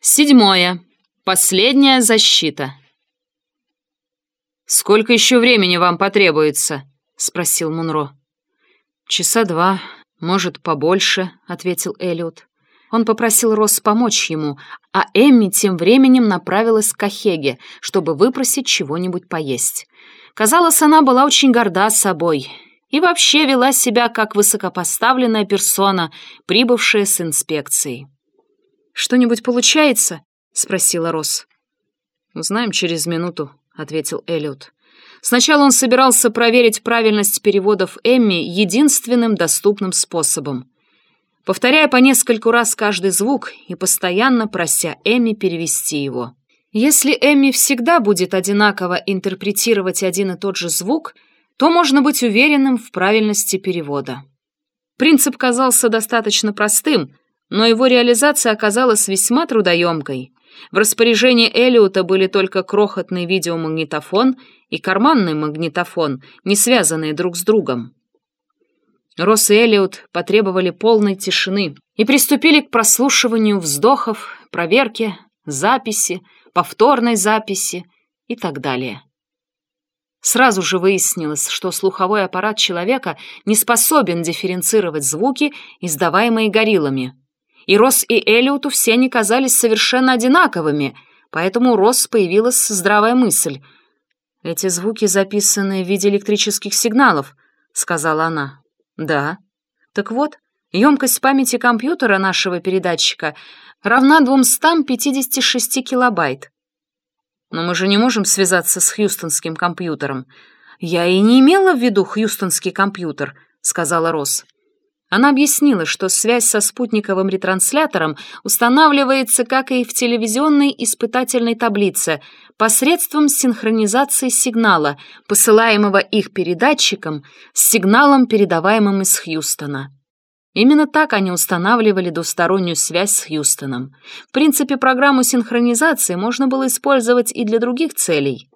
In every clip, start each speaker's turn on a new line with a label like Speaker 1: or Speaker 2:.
Speaker 1: Седьмое. Последняя защита. «Сколько еще времени вам потребуется?» — спросил Мунро. «Часа два, может, побольше», — ответил Элliot. Он попросил Росс помочь ему, а Эмми тем временем направилась к Кахеге, чтобы выпросить чего-нибудь поесть. Казалось, она была очень горда собой и вообще вела себя как высокопоставленная персона, прибывшая с инспекцией. «Что-нибудь получается?» — спросила Росс. «Узнаем через минуту», — ответил Эллиот. Сначала он собирался проверить правильность переводов Эмми единственным доступным способом. Повторяя по нескольку раз каждый звук и постоянно прося Эмми перевести его. Если Эмми всегда будет одинаково интерпретировать один и тот же звук, то можно быть уверенным в правильности перевода. Принцип казался достаточно простым, но его реализация оказалась весьма трудоемкой. В распоряжении Элиота были только крохотный видеомагнитофон и карманный магнитофон, не связанные друг с другом. Росс и Элиот потребовали полной тишины и приступили к прослушиванию вздохов, проверке, записи, повторной записи и так далее. Сразу же выяснилось, что слуховой аппарат человека не способен дифференцировать звуки, издаваемые гориллами. И Росс и Элиоту все они казались совершенно одинаковыми, поэтому у Росс появилась здравая мысль. «Эти звуки записаны в виде электрических сигналов», — сказала она. «Да». «Так вот, емкость памяти компьютера нашего передатчика равна 256 килобайт. Но мы же не можем связаться с хьюстонским компьютером. Я и не имела в виду хьюстонский компьютер, сказала Росс. Она объяснила, что связь со спутниковым ретранслятором устанавливается, как и в телевизионной испытательной таблице, посредством синхронизации сигнала, посылаемого их передатчиком, с сигналом, передаваемым из Хьюстона. Именно так они устанавливали двустороннюю связь с Хьюстоном. В принципе, программу синхронизации можно было использовать и для других целей.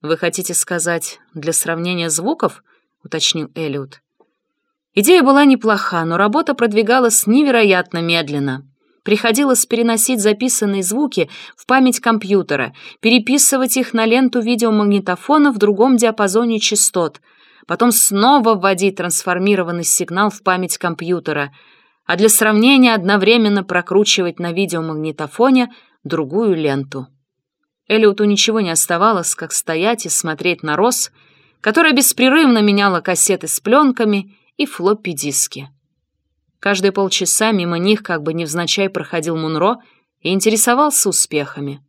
Speaker 1: «Вы хотите сказать, для сравнения звуков?» — уточнил Эллиот. Идея была неплоха, но работа продвигалась невероятно медленно. Приходилось переносить записанные звуки в память компьютера, переписывать их на ленту видеомагнитофона в другом диапазоне частот — потом снова вводить трансформированный сигнал в память компьютера, а для сравнения одновременно прокручивать на видеомагнитофоне другую ленту. Элиоту ничего не оставалось, как стоять и смотреть на Рос, которая беспрерывно меняла кассеты с пленками и флоппи-диски. Каждые полчаса мимо них как бы невзначай проходил Мунро и интересовался успехами.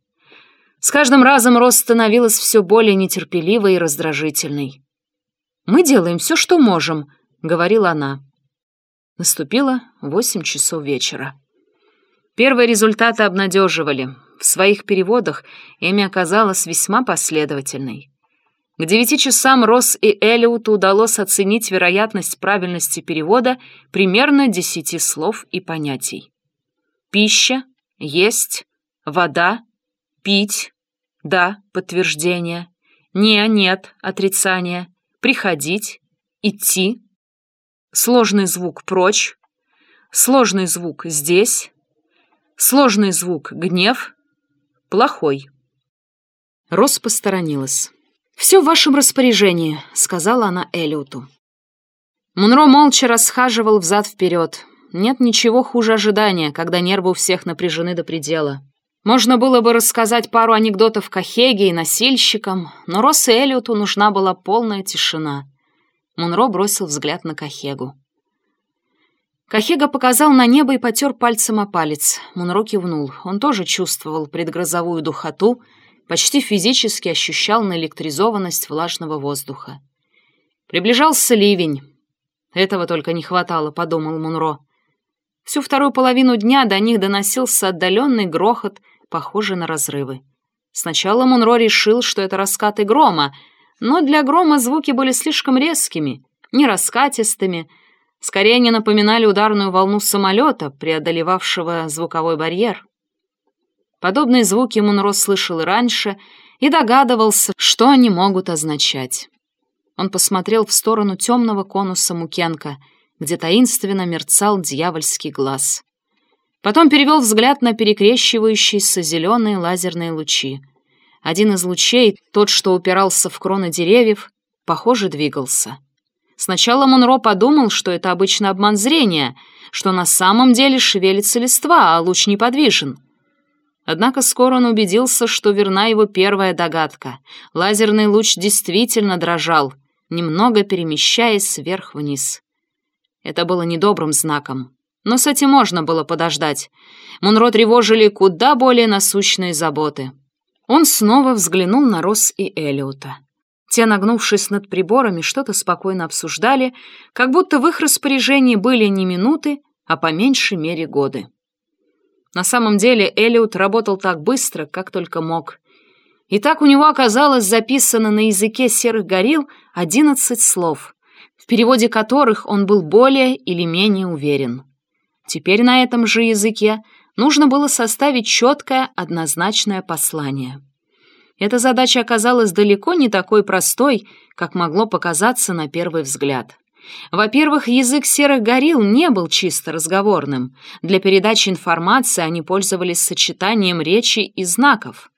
Speaker 1: С каждым разом Рос становилась все более нетерпеливой и раздражительной. «Мы делаем все, что можем», — говорила она. Наступило восемь часов вечера. Первые результаты обнадеживали. В своих переводах Эми оказалась весьма последовательной. К девяти часам Росс и Элиоту удалось оценить вероятность правильности перевода примерно десяти слов и понятий. Пища, есть, вода, пить, да, подтверждение, не, нет, отрицание, приходить, идти, сложный звук прочь, сложный звук здесь, сложный звук гнев, плохой. Рос посторонилась. «Все в вашем распоряжении», — сказала она Элиоту. Мунро молча расхаживал взад-вперед. Нет ничего хуже ожидания, когда нервы у всех напряжены до предела. Можно было бы рассказать пару анекдотов Кахеге и носильщикам, но Росс и Эллиоту нужна была полная тишина. Мунро бросил взгляд на Кахегу. Кахега показал на небо и потер пальцем о палец. Мунро кивнул. Он тоже чувствовал предгрозовую духоту, почти физически ощущал наэлектризованность влажного воздуха. Приближался ливень. Этого только не хватало, подумал Мунро. Всю вторую половину дня до них доносился отдаленный грохот похожи на разрывы. Сначала Монро решил, что это раскаты грома, но для грома звуки были слишком резкими, не раскатистыми, скорее они напоминали ударную волну самолета, преодолевавшего звуковой барьер. Подобные звуки Монро слышал и раньше и догадывался, что они могут означать. Он посмотрел в сторону темного конуса Мукенка, где таинственно мерцал дьявольский глаз. Потом перевел взгляд на перекрещивающиеся зеленые лазерные лучи. Один из лучей, тот, что упирался в кроны деревьев, похоже, двигался. Сначала Монро подумал, что это обычно обман зрения, что на самом деле шевелится листва, а луч неподвижен. Однако скоро он убедился, что верна его первая догадка. Лазерный луч действительно дрожал, немного перемещаясь вверх-вниз. Это было недобрым знаком. Но с этим можно было подождать. Мунро тревожили куда более насущные заботы. Он снова взглянул на Росс и Элиота. Те, нагнувшись над приборами, что-то спокойно обсуждали, как будто в их распоряжении были не минуты, а по меньшей мере годы. На самом деле Элиот работал так быстро, как только мог. И так у него оказалось записано на языке серых горил одиннадцать слов, в переводе которых он был более или менее уверен. Теперь на этом же языке нужно было составить четкое, однозначное послание. Эта задача оказалась далеко не такой простой, как могло показаться на первый взгляд. Во-первых, язык серых горилл не был чисто разговорным. Для передачи информации они пользовались сочетанием речи и знаков.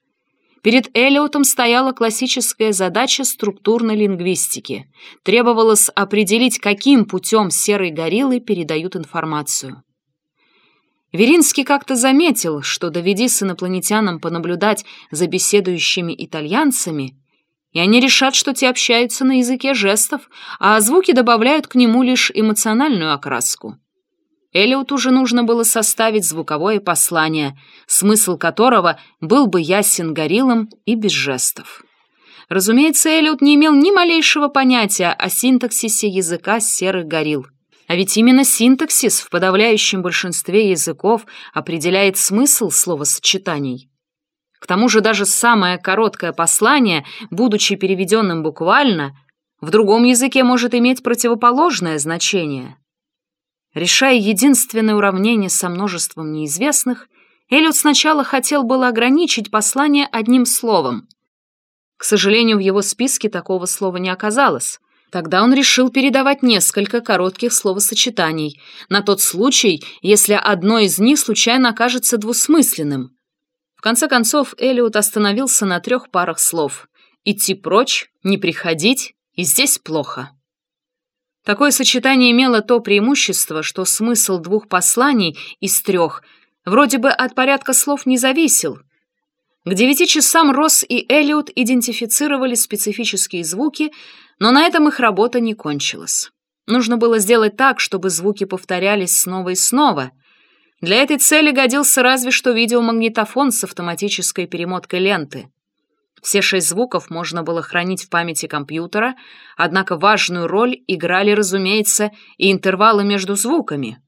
Speaker 1: Перед Эллиотом стояла классическая задача структурной лингвистики. Требовалось определить, каким путем серые гориллы передают информацию. Веринский как-то заметил, что доведи с инопланетянам понаблюдать за беседующими итальянцами, и они решат, что те общаются на языке жестов, а звуки добавляют к нему лишь эмоциональную окраску. Элиоту уже нужно было составить звуковое послание, смысл которого был бы ясен гориллам и без жестов. Разумеется, Элиот не имел ни малейшего понятия о синтаксисе языка серых горилл. А ведь именно синтаксис в подавляющем большинстве языков определяет смысл словосочетаний. К тому же даже самое короткое послание, будучи переведенным буквально, в другом языке может иметь противоположное значение. Решая единственное уравнение со множеством неизвестных, Эллиот сначала хотел было ограничить послание одним словом. К сожалению, в его списке такого слова не оказалось. Тогда он решил передавать несколько коротких словосочетаний, на тот случай, если одно из них случайно окажется двусмысленным. В конце концов, Элиот остановился на трех парах слов. «Идти прочь», «не приходить» и «здесь плохо». Такое сочетание имело то преимущество, что смысл двух посланий из трех вроде бы от порядка слов не зависел. К девяти часам Росс и Элиот идентифицировали специфические звуки, но на этом их работа не кончилась. Нужно было сделать так, чтобы звуки повторялись снова и снова. Для этой цели годился разве что видеомагнитофон с автоматической перемоткой ленты. Все шесть звуков можно было хранить в памяти компьютера, однако важную роль играли, разумеется, и интервалы между звуками.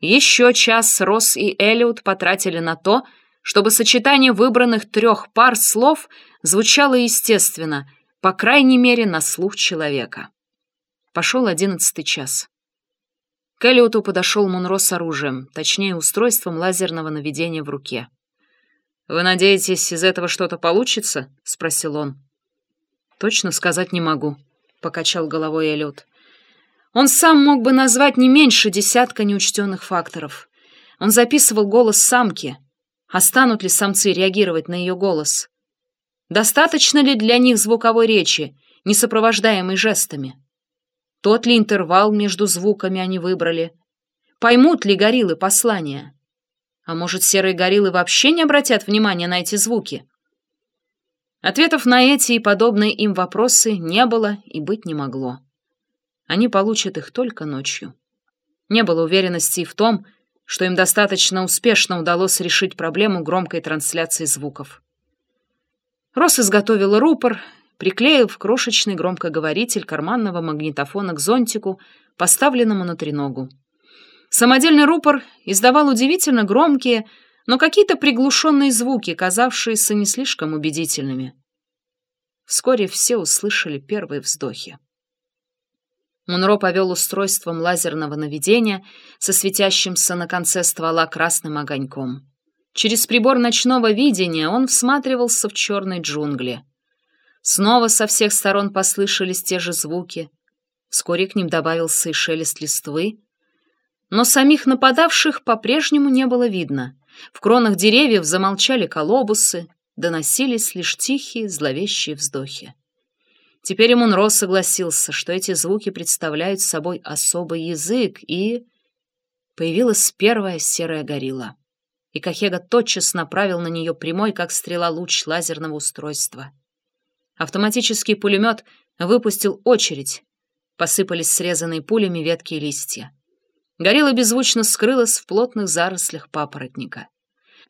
Speaker 1: Еще час Росс и Эллиот потратили на то, чтобы сочетание выбранных трех пар слов звучало естественно — по крайней мере, на слух человека. Пошел одиннадцатый час. К Эллиоту подошел Мунро с оружием, точнее, устройством лазерного наведения в руке. «Вы надеетесь, из этого что-то получится?» — спросил он. «Точно сказать не могу», — покачал головой Эллиот. Он сам мог бы назвать не меньше десятка неучтенных факторов. Он записывал голос самки. А станут ли самцы реагировать на ее голос? Достаточно ли для них звуковой речи, не сопровождаемой жестами? Тот ли интервал между звуками они выбрали? Поймут ли гориллы послания? А может, серые гориллы вообще не обратят внимания на эти звуки? Ответов на эти и подобные им вопросы не было и быть не могло. Они получат их только ночью. Не было уверенности в том, что им достаточно успешно удалось решить проблему громкой трансляции звуков. Росс изготовила рупор, приклеив крошечный громкоговоритель карманного магнитофона к зонтику, поставленному на треногу. Самодельный рупор издавал удивительно громкие, но какие-то приглушенные звуки, казавшиеся не слишком убедительными. Вскоре все услышали первые вздохи. Мунро повел устройством лазерного наведения со светящимся на конце ствола красным огоньком. Через прибор ночного видения он всматривался в черной джунгли. Снова со всех сторон послышались те же звуки. Вскоре к ним добавился и шелест листвы. Но самих нападавших по-прежнему не было видно. В кронах деревьев замолчали колобусы, доносились лишь тихие, зловещие вздохи. Теперь Мунро согласился, что эти звуки представляют собой особый язык, и... Появилась первая серая горилла. И Кахега тотчас направил на нее прямой, как стрела, луч лазерного устройства. Автоматический пулемет выпустил очередь. Посыпались срезанные пулями ветки и листья. Горилла беззвучно скрылась в плотных зарослях папоротника.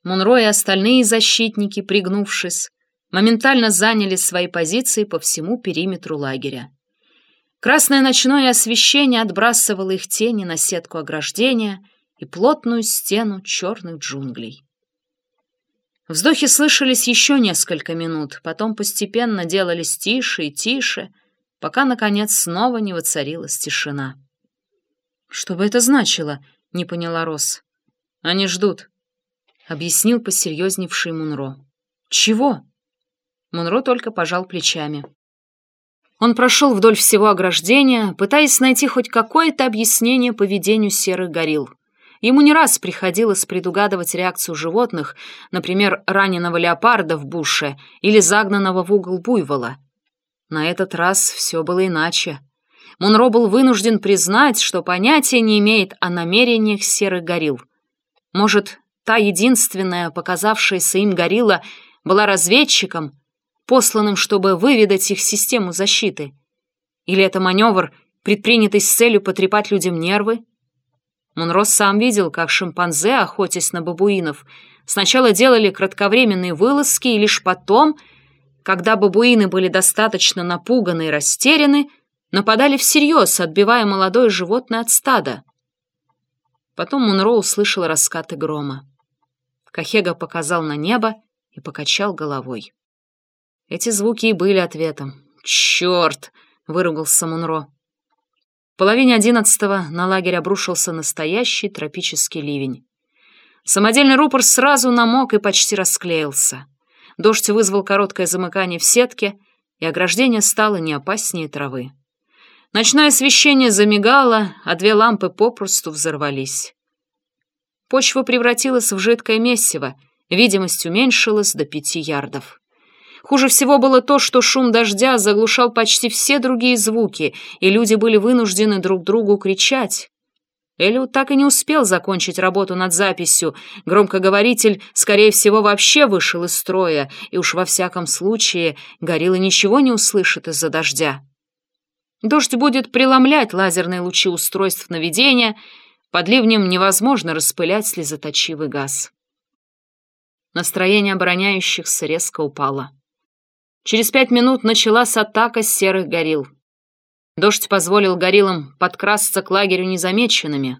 Speaker 1: Мунро и остальные защитники, пригнувшись, моментально заняли свои позиции по всему периметру лагеря. Красное ночное освещение отбрасывало их тени на сетку ограждения и плотную стену черных джунглей. Вздохи слышались еще несколько минут, потом постепенно делались тише и тише, пока, наконец, снова не воцарилась тишина. «Что бы это значило?» — не поняла Рос. «Они ждут», — объяснил посерьезневший Мунро. «Чего?» Мунро только пожал плечами. Он прошел вдоль всего ограждения, пытаясь найти хоть какое-то объяснение поведению серых горилл. Ему не раз приходилось предугадывать реакцию животных, например, раненого леопарда в буше или загнанного в угол буйвола. На этот раз все было иначе. Мунро был вынужден признать, что понятия не имеет о намерениях серых горилл. Может, та единственная, показавшаяся им горилла, была разведчиком, посланным, чтобы выведать их систему защиты? Или это маневр, предпринятый с целью потрепать людям нервы? Монро сам видел, как шимпанзе, охотясь на бабуинов, сначала делали кратковременные вылазки, и лишь потом, когда бабуины были достаточно напуганы и растеряны, нападали всерьез, отбивая молодое животное от стада. Потом Монро услышал раскаты грома. Кахега показал на небо и покачал головой. Эти звуки и были ответом. «Черт!» — выругался Мунро. Половине одиннадцатого на лагерь обрушился настоящий тропический ливень. Самодельный рупор сразу намок и почти расклеился. Дождь вызвал короткое замыкание в сетке, и ограждение стало не опаснее травы. Ночное освещение замигало, а две лампы попросту взорвались. Почва превратилась в жидкое месиво, видимость уменьшилась до пяти ярдов. Хуже всего было то, что шум дождя заглушал почти все другие звуки, и люди были вынуждены друг другу кричать. Элиот так и не успел закончить работу над записью. Громкоговоритель, скорее всего, вообще вышел из строя, и уж во всяком случае горилла ничего не услышит из-за дождя. Дождь будет преломлять лазерные лучи устройств наведения, под ливнем невозможно распылять слезоточивый газ. Настроение обороняющихся резко упало. Через пять минут началась атака серых горилл. Дождь позволил гориллам подкрасться к лагерю незамеченными.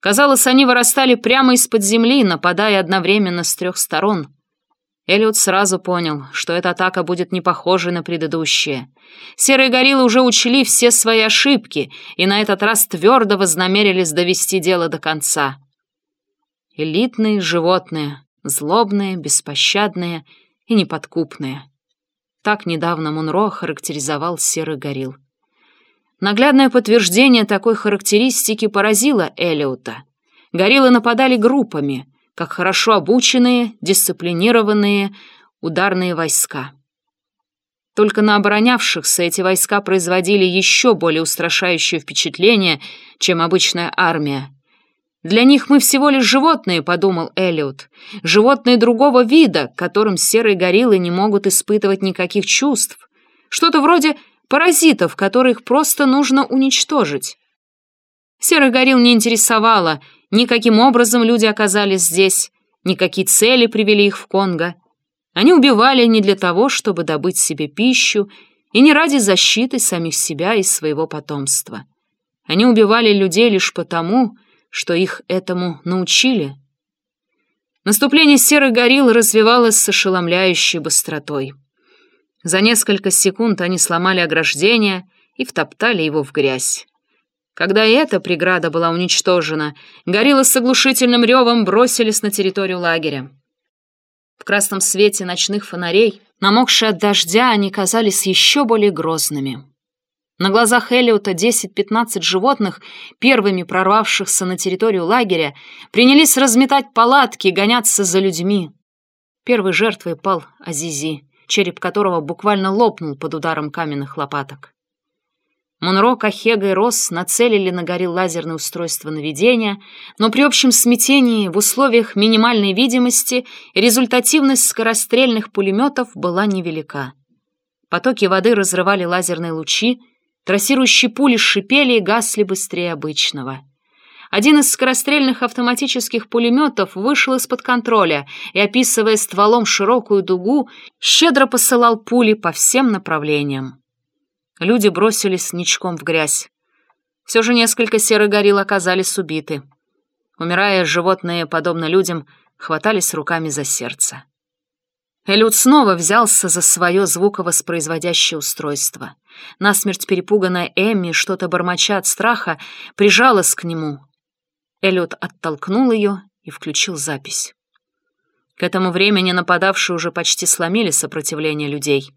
Speaker 1: Казалось, они вырастали прямо из-под земли, нападая одновременно с трех сторон. Эллиот сразу понял, что эта атака будет не похожа на предыдущие. Серые гориллы уже учли все свои ошибки и на этот раз твердо вознамерились довести дело до конца. Элитные животные, злобные, беспощадные и неподкупные. Так недавно Мунро характеризовал серых горилл. Наглядное подтверждение такой характеристики поразило Элиота. Гориллы нападали группами, как хорошо обученные, дисциплинированные ударные войска. Только на оборонявшихся эти войска производили еще более устрашающее впечатление, чем обычная армия, «Для них мы всего лишь животные», — подумал Эллиот. «Животные другого вида, которым серые гориллы не могут испытывать никаких чувств. Что-то вроде паразитов, которых просто нужно уничтожить». Серых горилл не интересовало, ни каким образом люди оказались здесь, ни какие цели привели их в Конго. Они убивали не для того, чтобы добыть себе пищу, и не ради защиты самих себя и своего потомства. Они убивали людей лишь потому, что их этому научили. Наступление серых горилл развивалось с ошеломляющей быстротой. За несколько секунд они сломали ограждение и втоптали его в грязь. Когда и эта преграда была уничтожена, гориллы с оглушительным ревом бросились на территорию лагеря. В красном свете ночных фонарей, намокшие от дождя, они казались еще более грозными. На глазах Эллиота 10-15 животных, первыми прорвавшихся на территорию лагеря, принялись разметать палатки, гоняться за людьми. Первой жертвой пал Азизи, череп которого буквально лопнул под ударом каменных лопаток. Монро, Кахега и Росс нацелили на горе лазерное устройство наведения, но при общем смятении в условиях минимальной видимости результативность скорострельных пулеметов была невелика. Потоки воды разрывали лазерные лучи, Трассирующие пули шипели и гасли быстрее обычного. Один из скорострельных автоматических пулеметов вышел из-под контроля и, описывая стволом широкую дугу, щедро посылал пули по всем направлениям. Люди бросились ничком в грязь. Все же несколько серых горилл оказались убиты. Умирая, животные, подобно людям, хватались руками за сердце. Элют снова взялся за свое звуковоспроизводящее устройство. Насмерть перепуганная Эмми, что-то бормоча от страха, прижалась к нему. Эллиот оттолкнул ее и включил запись. К этому времени нападавшие уже почти сломили сопротивление людей.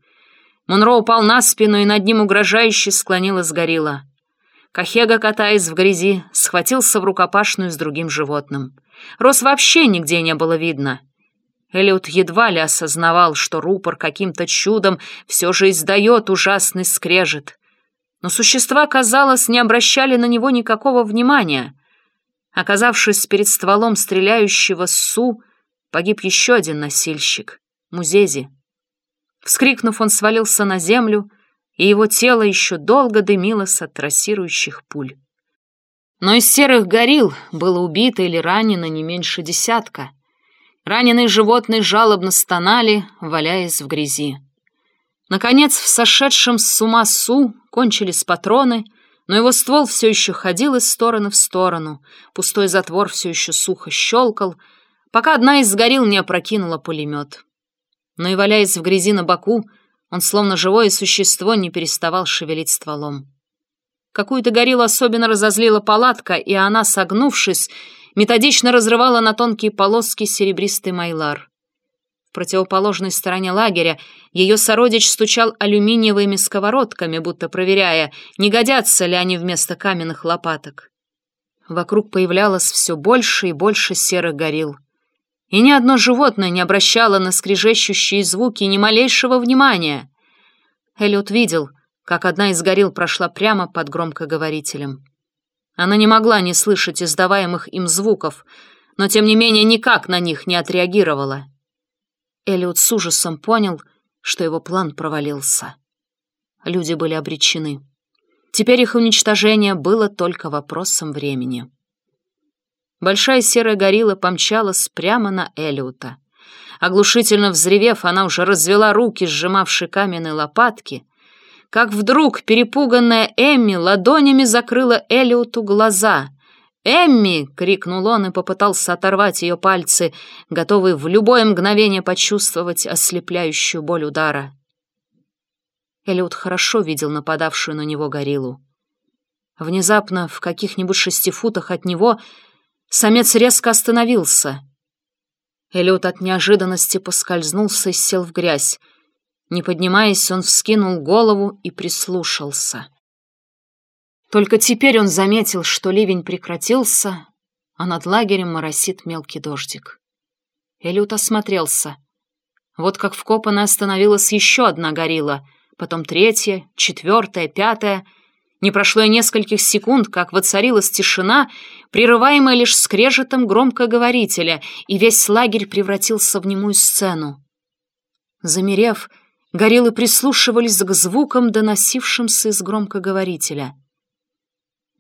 Speaker 1: Монро упал на спину, и над ним угрожающе склонилась горилла. Кахега, катаясь в грязи, схватился в рукопашную с другим животным. Рос вообще нигде не было видно — Эллиот едва ли осознавал, что рупор каким-то чудом все же издает ужасный скрежет. Но существа, казалось, не обращали на него никакого внимания. Оказавшись перед стволом стреляющего Су, погиб еще один носильщик — Музези. Вскрикнув, он свалился на землю, и его тело еще долго дымилось от трассирующих пуль. Но из серых горил было убито или ранено не меньше десятка — Раненые животные жалобно стонали, валяясь в грязи. Наконец, в сошедшем с ума Су кончились патроны, но его ствол все еще ходил из стороны в сторону, пустой затвор все еще сухо щелкал, пока одна из горил не опрокинула пулемет. Но и валяясь в грязи на боку, он, словно живое существо, не переставал шевелить стволом. Какую-то гориллу особенно разозлила палатка, и она, согнувшись, методично разрывала на тонкие полоски серебристый майлар. В противоположной стороне лагеря ее сородич стучал алюминиевыми сковородками, будто проверяя, не годятся ли они вместо каменных лопаток. Вокруг появлялось все больше и больше серых горил. И ни одно животное не обращало на скрежещущие звуки ни малейшего внимания. Эллиот видел, как одна из горил прошла прямо под громкоговорителем. Она не могла не слышать издаваемых им звуков, но тем не менее никак на них не отреагировала. Элиот с ужасом понял, что его план провалился. Люди были обречены. Теперь их уничтожение было только вопросом времени. Большая серая горилла помчалась прямо на Элиота. Оглушительно взревев, она уже развела руки, сжимавшие каменные лопатки, как вдруг перепуганная Эмми ладонями закрыла Элиоту глаза. «Эмми!» — крикнул он и попытался оторвать ее пальцы, готовый в любое мгновение почувствовать ослепляющую боль удара. Элиот хорошо видел нападавшую на него гориллу. Внезапно, в каких-нибудь шести футах от него, самец резко остановился. Элиот от неожиданности поскользнулся и сел в грязь. Не поднимаясь, он вскинул голову и прислушался. Только теперь он заметил, что ливень прекратился, а над лагерем моросит мелкий дождик. Элют осмотрелся. Вот как вкопанно остановилась еще одна горилла, потом третья, четвертая, пятая. Не прошло и нескольких секунд, как воцарилась тишина, прерываемая лишь скрежетом громкоговорителя, и весь лагерь превратился в немую сцену. Замерев, Гориллы прислушивались к звукам, доносившимся из громкоговорителя.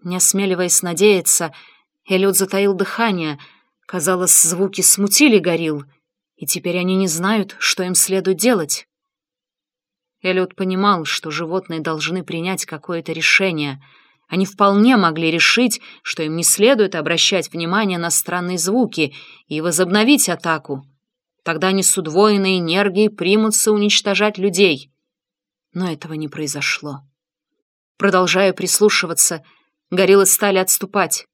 Speaker 1: Не осмеливаясь надеяться, Эллиот затаил дыхание. Казалось, звуки смутили горилл, и теперь они не знают, что им следует делать. Эллиот понимал, что животные должны принять какое-то решение. Они вполне могли решить, что им не следует обращать внимание на странные звуки и возобновить атаку. Тогда они с удвоенной энергией примутся уничтожать людей. Но этого не произошло. Продолжая прислушиваться, гориллы стали отступать.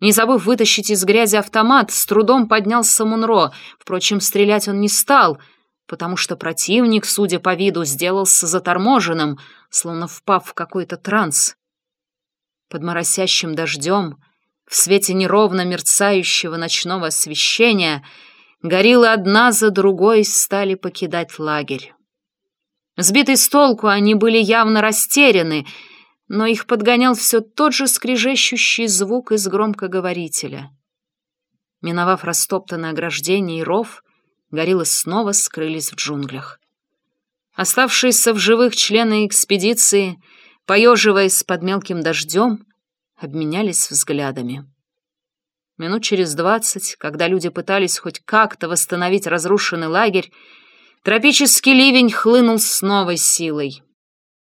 Speaker 1: Не забыв вытащить из грязи автомат, с трудом поднялся Мунро. Впрочем, стрелять он не стал. потому что противник, судя по виду, сделался заторможенным, словно впав в какой-то транс. Под моросящим дождем, в свете неровно мерцающего ночного освещения, гориллы одна за другой стали покидать лагерь. Сбитые с толку, они были явно растеряны, но их подгонял все тот же скрежещущий звук из громкоговорителя. Миновав растоптанное ограждение и ров, гориллы снова скрылись в джунглях. Оставшиеся в живых члены экспедиции, поеживаясь под мелким дождем, обменялись взглядами. Минут через двадцать, когда люди пытались хоть как-то восстановить разрушенный лагерь, тропический ливень хлынул с новой силой.